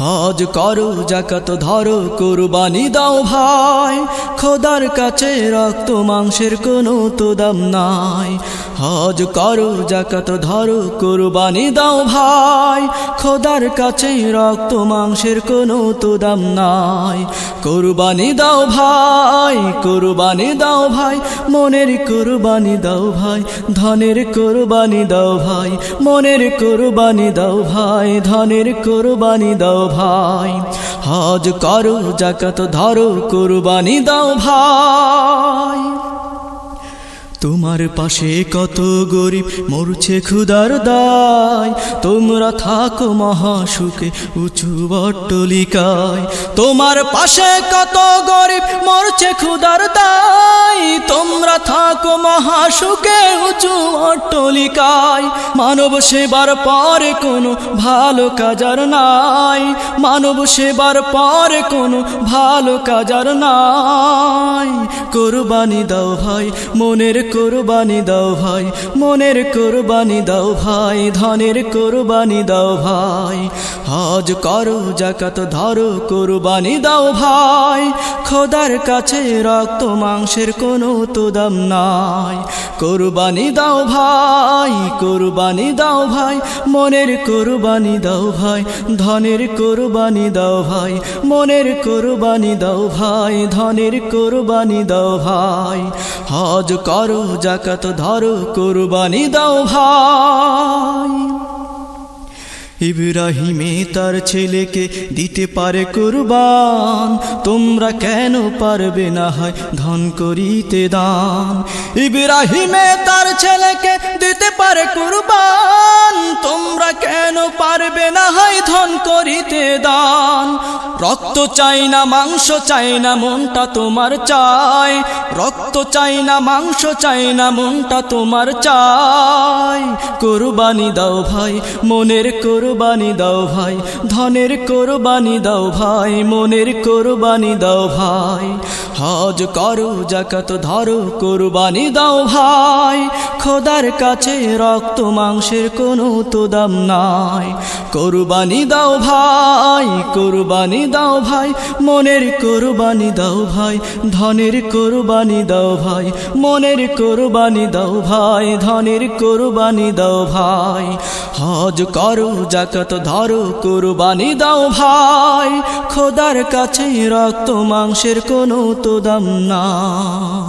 হজ করো, জাকাত ধরো, কুরবানি দাও ভাই। খোদার কাছে রক্ত মাংসের কোনো তো দাম নাই। হজ করো, জাকাত ধরো, কুরবানি দাও ভাই। খোদার কাছে রক্ত মাংসের কোনো তো দাম নাই। কুরবানি দাও ভাই, কুরবানি দাও ভাই, মনের কুরবানি দাও ভাই, ধনের কুরবানি দাও ভাই, মনের কুরবানি দাও ভাই, ধনের কুরবানি দাও ভাই। হজ করো জাকাত ধরো কুরবানি দাও ভাই। তোমার পাশে কত গরিব, মরছে ক্ষুদার দায়। তোমরা থাকো মহাসুখে, উঁচু বট্টলিকায় তোমার পাশে কত গরিব, মরছে ক্ষুদার দায়। তোমরা থাকো মহাসুখে, উঁচু অট্টলিকায় মানব সেবার পরে কোনো ভালো কাজার নাই। মানব সেবার পরে কোনো ভালো কাজার নাই। কোরবানি দাও ভাই, মনের কোরবানি দাও ভাই মনের কোরবানি দাও ভাই ধনের কোরবানি দাও ভাই হজ করো জাকাত ধরো কোরবানি দাও ভাই খোদার কাছে রক্ত মাংসের কোনো তো দাম নাই কোরবানি দাও ভাই কোরবানি দাও ভাই মনের কোরবানি দাও ভাই ধনের কোরবানি দাও ভাই মনের কোরবানি দাও ভাই ধনের কোরবানি দাও ভাই হজ করো জাকাত ধরো, কোরবানি দাও ভাই। ইব্রাহিমে তার ছেলেকে দিতে পারে কুরবান, তোমরা কেন পারবে না হয় ধন করিতে দান। ইব্রাহিমে তার ছেলেকে দিতে পারে কুরবান, তোমরা কেন পারবে না হয় ধন করিতে দান। রক্ত চাই না, মাংস চাই না, মনটা তোমার চাই। রক্ত চাই না, মাংস চাই না, মনটা তোমার চাই। কোরবানি দাও ভাই, মনের কোরবানি দাও ভাই। ধনের কোরবানি দাও ভাই, মনের কোরবানি দাও ভাই। হজ করো, জাকাত ধরো, কোরবানি দাও ভাই। খোদার কাছে রক্ত, মাংসের কোনো তো দাম নাই। কোরবানি দাও ভাই, কোরবানি দাও ভাই, মনের কোরবানি দাও ভাই, ধনের কোরবানি দাও ভাই, মনের কোরবানি দাও ভাই, ধনের কোরবানি দাও ভাই। হজ করো, জাকাত ধরো, কোরবানি দাও ভাই, খোদার কাছে রক্ত মাংসের কোনো তো দাম না।